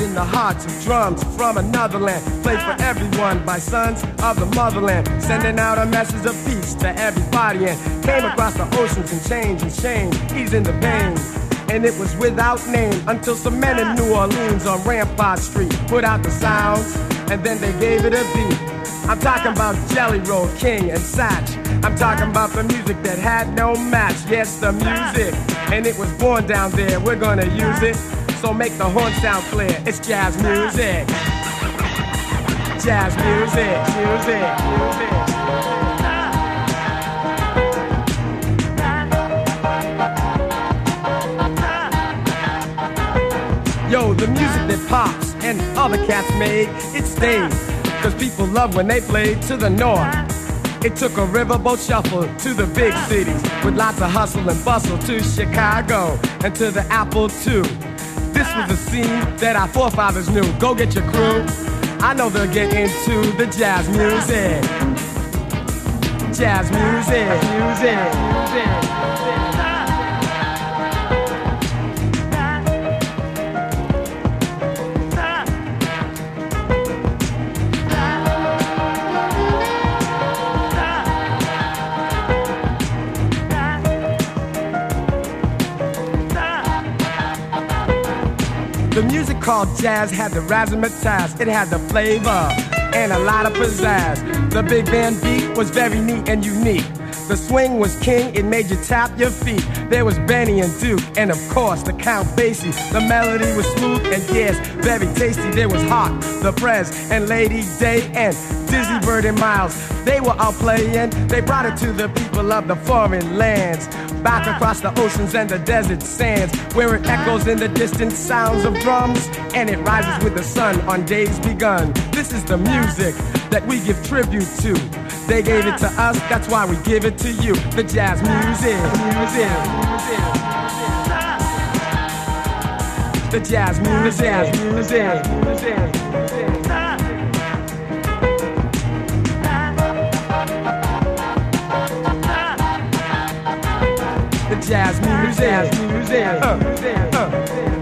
in the hearts of drums from another land. Played for everyone by sons of the motherland. Sending out a message of peace to everybody and came across the oceans and change and shame, easing the pain. And it was without name until some men in New Orleans on Rampart Street put out the sounds and then they gave it a beat. I'm talking about Jelly Roll, King, and Satch. I'm talking about the music that had no match. Yes, the music. And it was born down there. We're gonna use it. So make the horn sound clear. It's jazz music. Jazz music, music, music. Yo, the music that pops and other cats made, it stays. Cause people love when they play to the north. It took a riverboat shuffle to the big cities with lots of hustle and bustle to Chicago and to the Apple too. This was a scene that our forefathers knew. Go get your crew. I know they'll get into the jazz music. Jazz music, music, music. The music called jazz had the razzmatazz, it had the flavor and a lot of pizzazz. The big band beat was very neat and unique. The swing was king, it made you tap your feet. There was Benny and Duke, and of course the Count Basie. The melody was smooth and yes, very tasty. There was Hawk, the Prez, and Lady Day, and Dizzy Bird and Miles. They were all playing, they brought it to the people of the foreign lands. Back across the oceans and the desert sands, where it echoes in the distant sounds of drums, and it rises with the sun on days begun. This is the music that we give tribute to. They gave it to us, that's why we give it to you. The jazz music, music, music. The jazz music, music, music. Jazz music, jazz music, uh, uh, uh.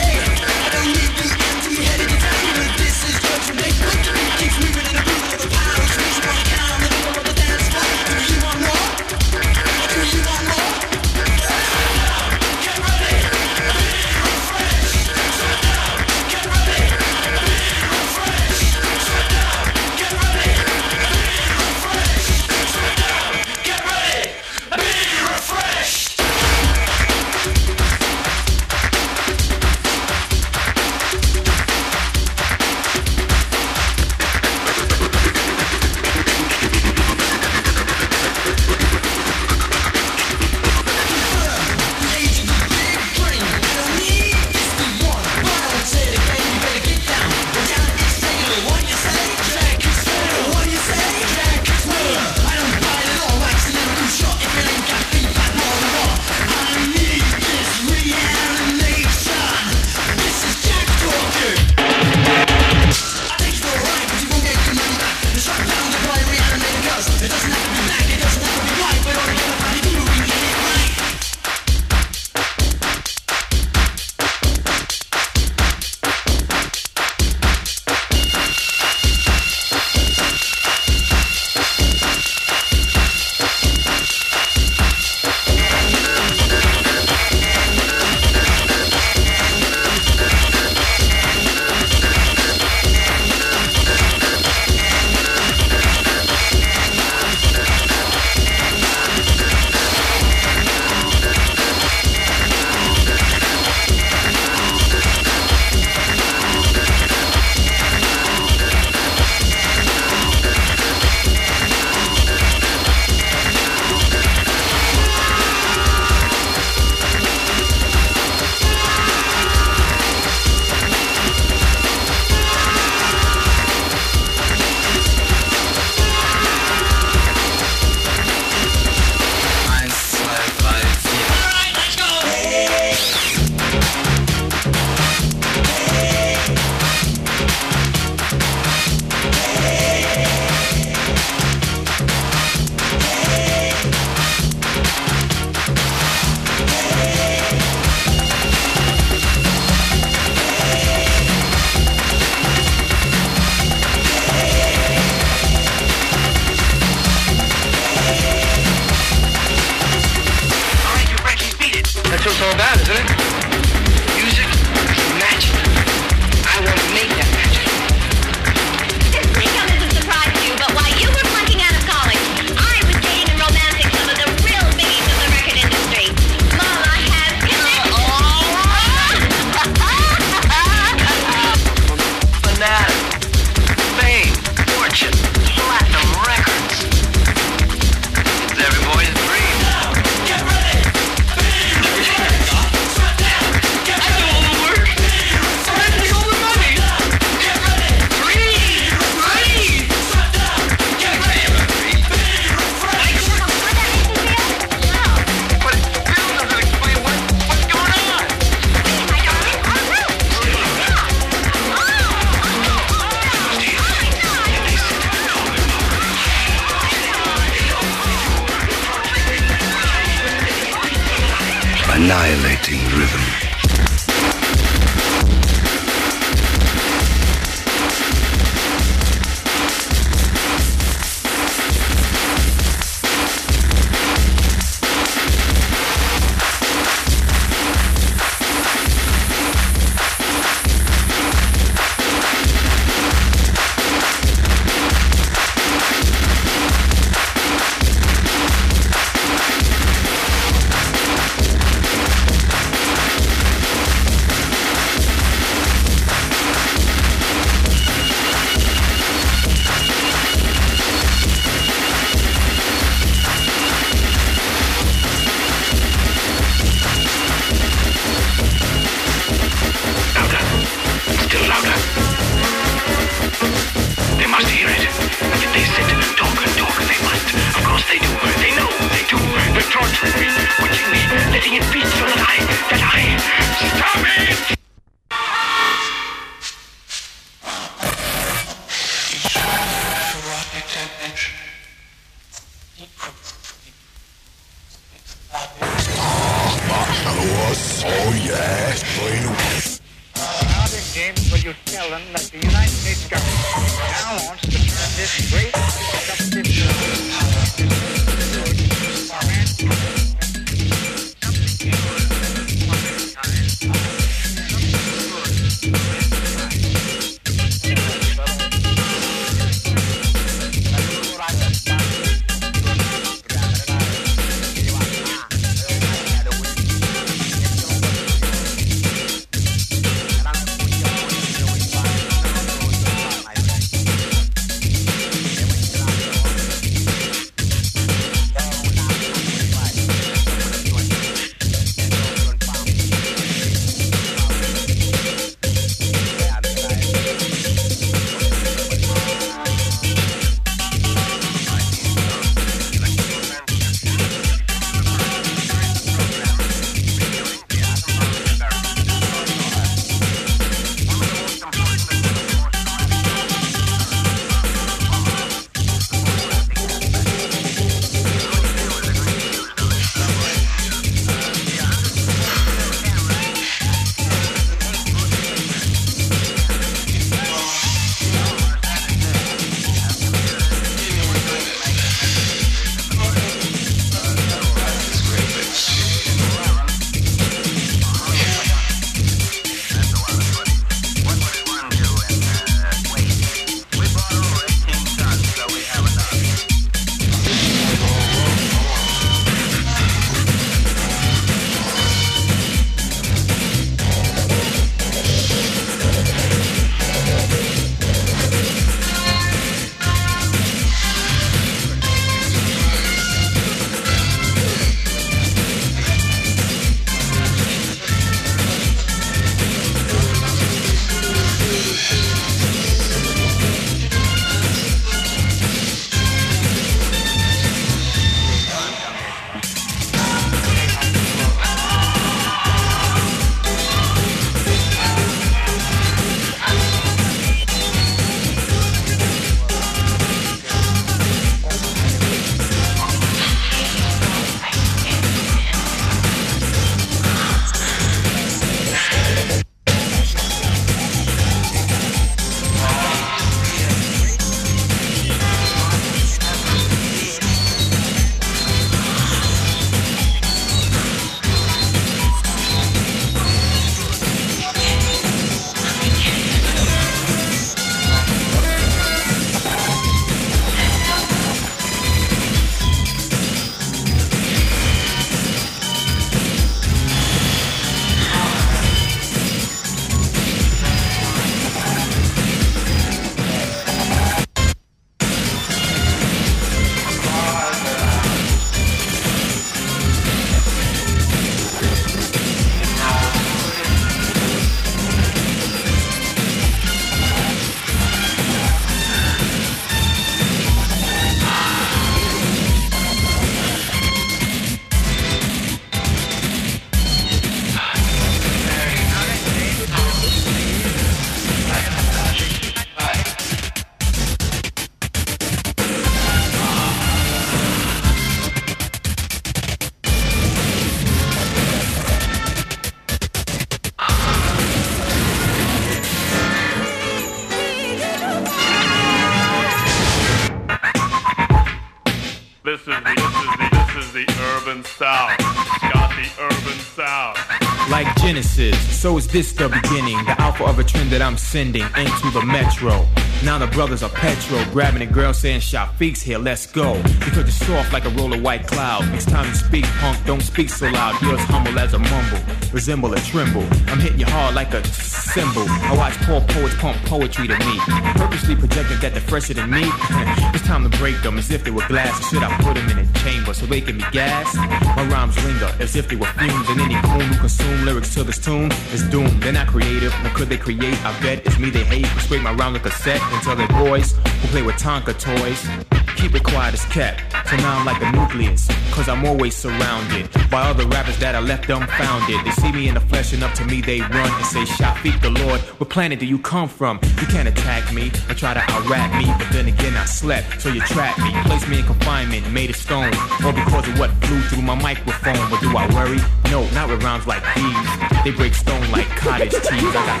So is this the beginning, the alpha of a trend that I'm sending into the metro. Now the brothers are petro, grabbing a girl saying Shafiq's here, let's go. Because you're soft like a roll of white cloud. Next time you speak, punk, don't speak so loud. You're as humble as a mumble, resemble a tremble. I'm hitting you hard like a symbol. I watch poor poets pump poetry to me. Purposely projecting that they're fresher than me. it's time to break them as if they were glass. Or should I put them in a chamber so they can be gas? My rhymes linger as if they were fumes, and any coon who consume lyrics to this tune is doomed. They're not creative, nor could they create. I bet it's me they hate. Persuade my rhymes like a cassette until they're boys who play with Tonka toys. Keep it quiet as kept. So now I'm like a nucleus, cause I'm always surrounded by other rappers that I left dumbfounded. They see me in the flesh and up to me they run and say, Shafiq the Lord, what planet do you come from? You can't attack me or try to out rap me, but then again I slept, so you trapped me. Placed me in confinement, made of stone, or because of what flew through my microphone. But do I worry? No, not with rhymes like these. They break stone like cottage cheese. I got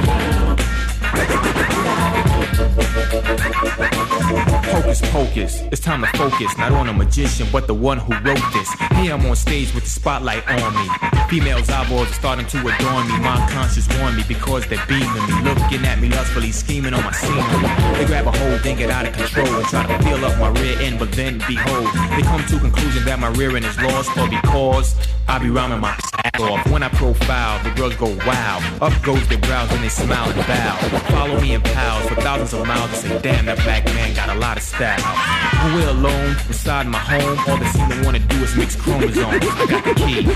the key. Hocus pocus, it's time to focus, not on a magician, but the one who wrote this. Here I'm on stage with the spotlight on me. Females' eyeballs are starting to adorn me. My conscience warn me because they're beaming me, looking at me lustfully, scheming on my scenery. They grab a hold, then get out of control and try to feel up my rear end, but then behold, they come to conclusion that my rear end is lost, or because I be rhyming my ass off. When I profile, the girls go wow. Up goes their brows and they smile and bow. Follow me in pals for thousands of miles and say, damn, that black man got a lot of style. When we're alone inside my home, all they seem to wanna do is mix chromosomes. I got the key.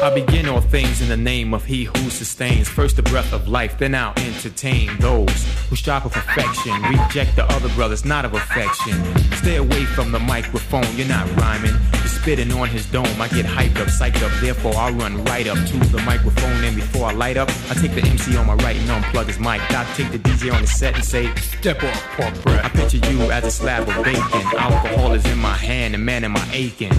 I begin all things in the name of He who sustains. First the breath of life, then I'll entertain those who strive for perfection. Reject the other brothers, not of affection. Stay away from the microphone, you're not rhyming. Spitting on his dome. I get hyped up, psyched up, therefore I run right up to the microphone. And before I light up, I take the MC on my right and unplug his mic. I take the DJ on the set and say, Step off, poor breath. I picture you as a slab of bacon. Alcohol is in my hand, and man, am I aching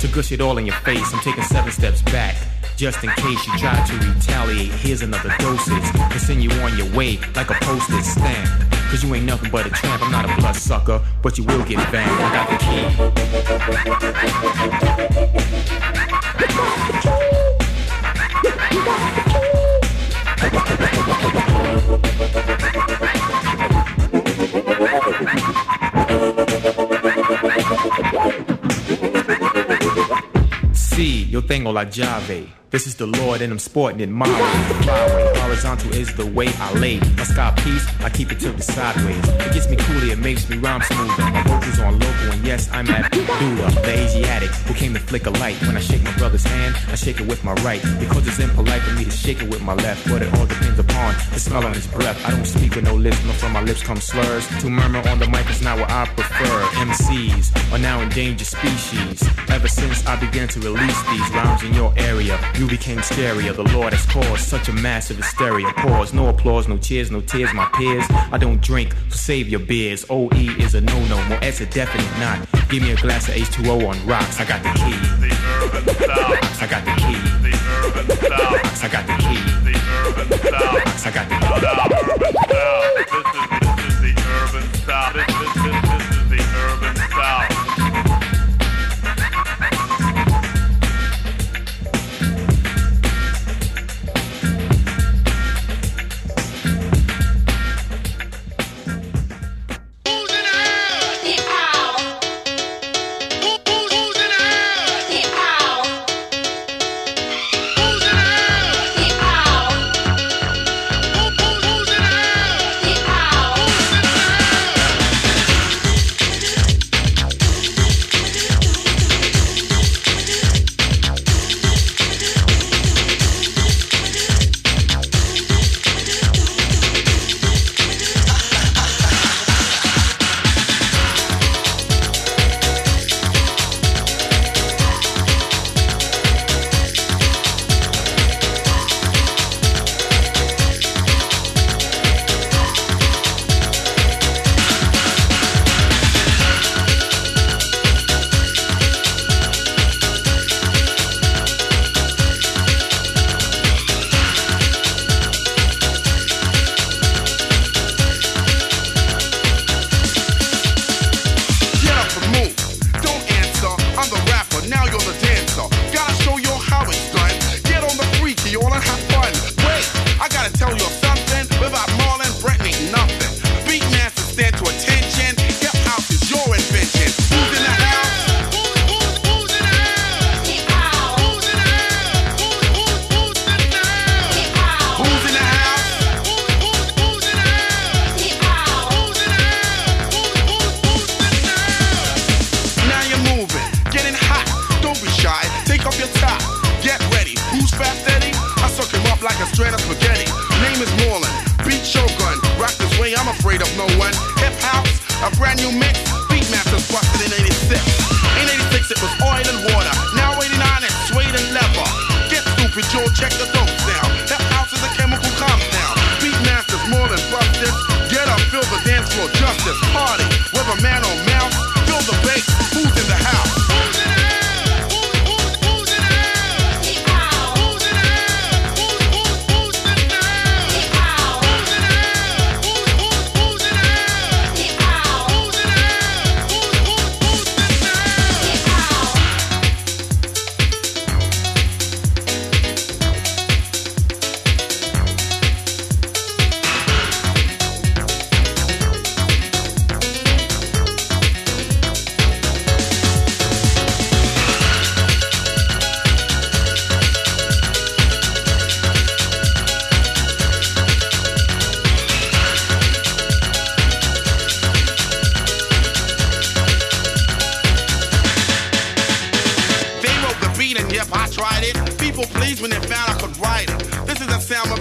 to gush it all in your face. I'm taking seven steps back. Just in case you try to retaliate, here's another dosage to send you on your way like a postage stamp. Cause you ain't nothing but a tramp. I'm not a blood sucker, but you will get banged. I got Sí, yo tengo la llave. This is the Lord and I'm sporting it my way. My way. Horizontal is the way I lay. My sky piece, I keep it tilted sideways. It gets me cooler, it makes me rhyme smoother. My vocals on local, and yes, I'm at Dula, the Asiatic who came to flick a light. When I shake my brother's hand, I shake it with my right. Because it's impolite for me to shake it with my left. But it all depends upon the smell on his breath. I don't speak with no lips, nor from my lips come slurs. To murmur on the mic is not what I prefer. MCs are now endangered species. Ever since I began to release these rhymes in your area, you became scarier. The Lord has caused such a massive hysteria. Pause, no applause, no cheers, no tears, my peers. I don't drink, so save your beers. OE is a no no, more S a definite not. Give me a glass of H2O on rocks. I got the key. I got the key. I got the key. I got the The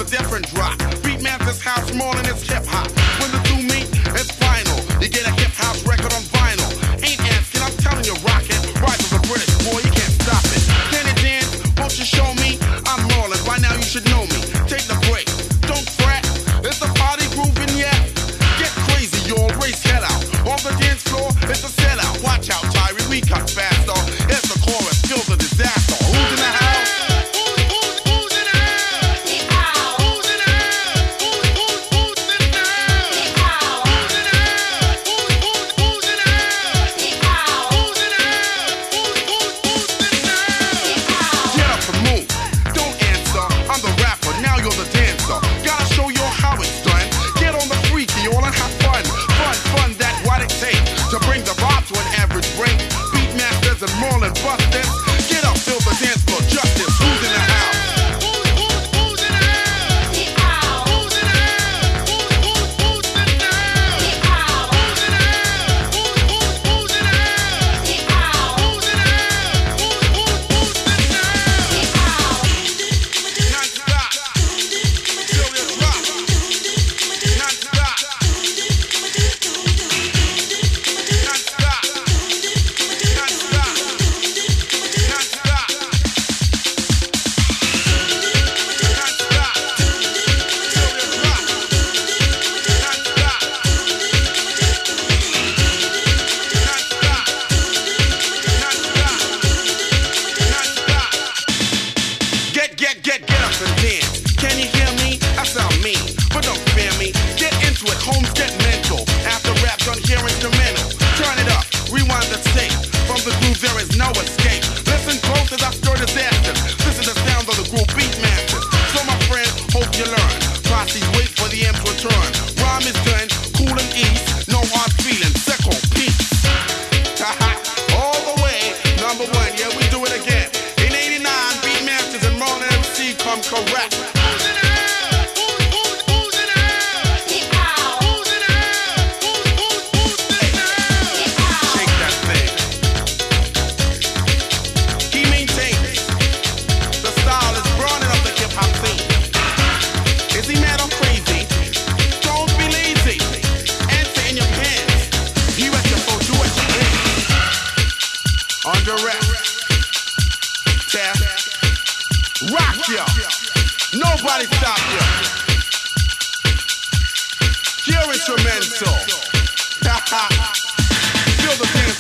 different drop. Beat Mathis house more than Under rep. Tap. Rock ya. Nobody stop ya. Pure instrumental. Feel the pain.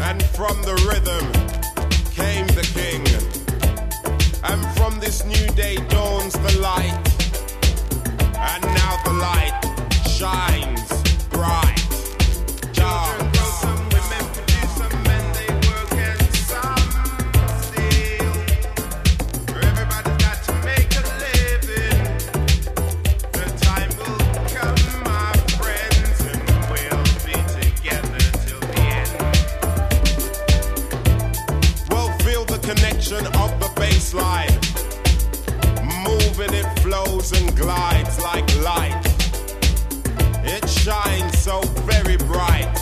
And from the rhythm came the king. And from this new day dawns the light. And now the light shines. flows and glides like light. It shines so very bright.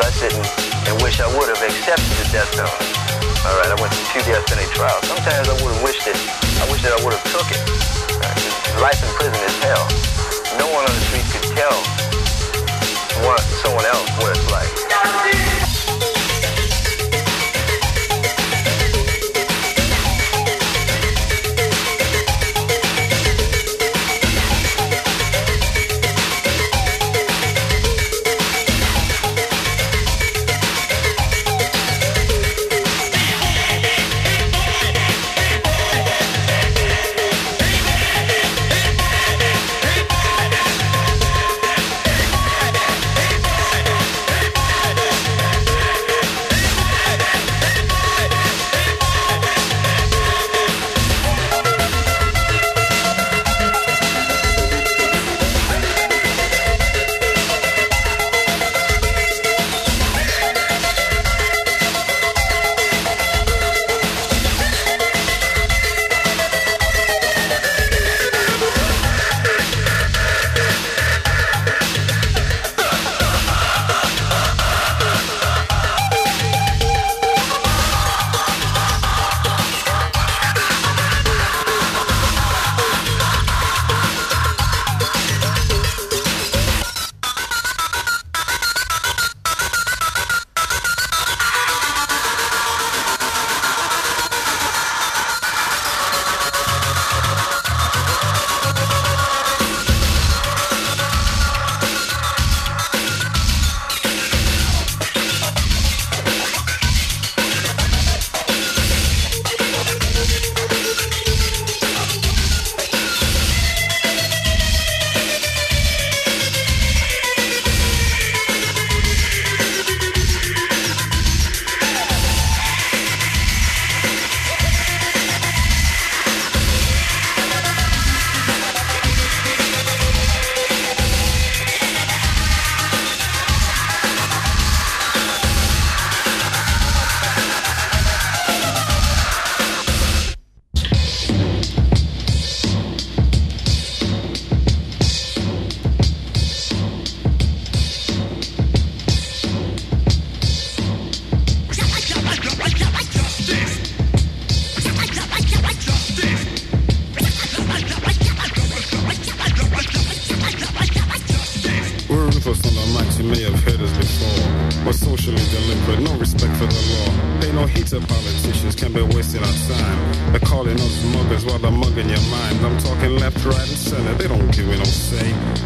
I sit and, and wish I would have accepted the death penalty. All right, I went to two death penalty trials. Sometimes I would have wished that I wish that I would have took it. Uh, life in prison is hell. No one on the street could tell one, someone else what it's like.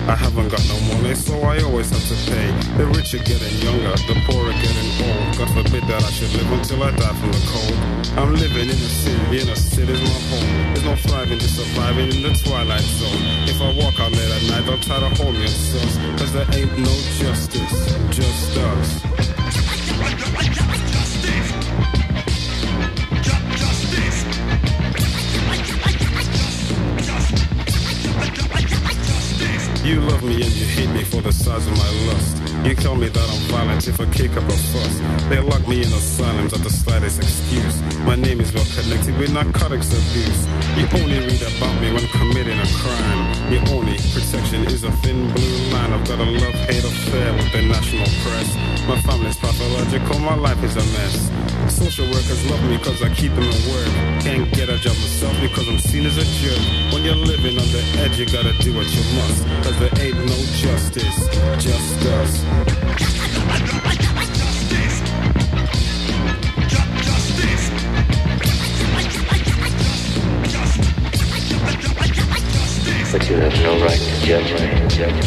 I haven't got no money, so I always have to pay. The rich are getting younger, the poor are getting old. God forbid that I should live until I die from the cold. I'm living in a city, in a city's my home. There's no thriving, just surviving in the twilight zone. If I walk out late at night, they'll try to hold me in. Cause there ain't no justice, just us. You love me and you hate me for the size of my lust. You tell me that I'm violent if I kick up a fuss. They lock me in asylums at the slightest excuse. My name is well connected with narcotics abuse. You only read about me when committing a crime. Your only protection is a thin blue line. I've got a love-hate affair with the national press. My family's pathological, my life is a mess. Social workers love me cause I keep them at work. Can't get a job myself because I'm seen as a jerk. When you're living on the edge, you gotta do what you must. Cause there ain't no justice, just us. But you have no right to judge me, judge me.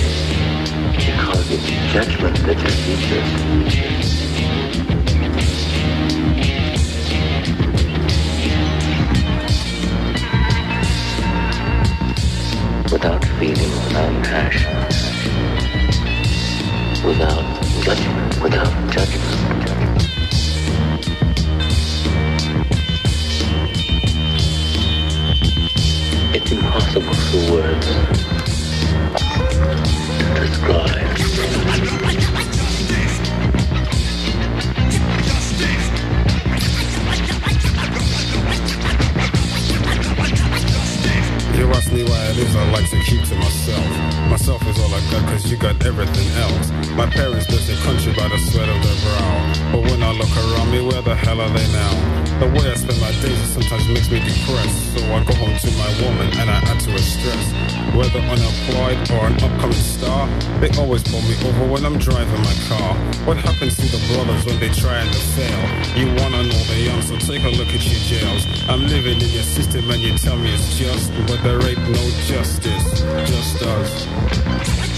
Because it's judgment. Without feeling, without passion without judgment, without judgment. It's impossible for words to describe. You ask me why it is I like to keep to myself. Myself is all I got cause you got everything else. My parents built the country by the sweat of their brow. But when I look around me, where the hell are they now? The way I spend my days sometimes makes me depressed. So I go home to my woman and I add to her stress. Whether unemployed or an upcoming star, they always pull me over when I'm driving my car. What happens to the brothers when they try and fail? You wanna know the answer, take a look at your jails. I'm living in your system and you tell me it's just, but there ain't no justice, just us.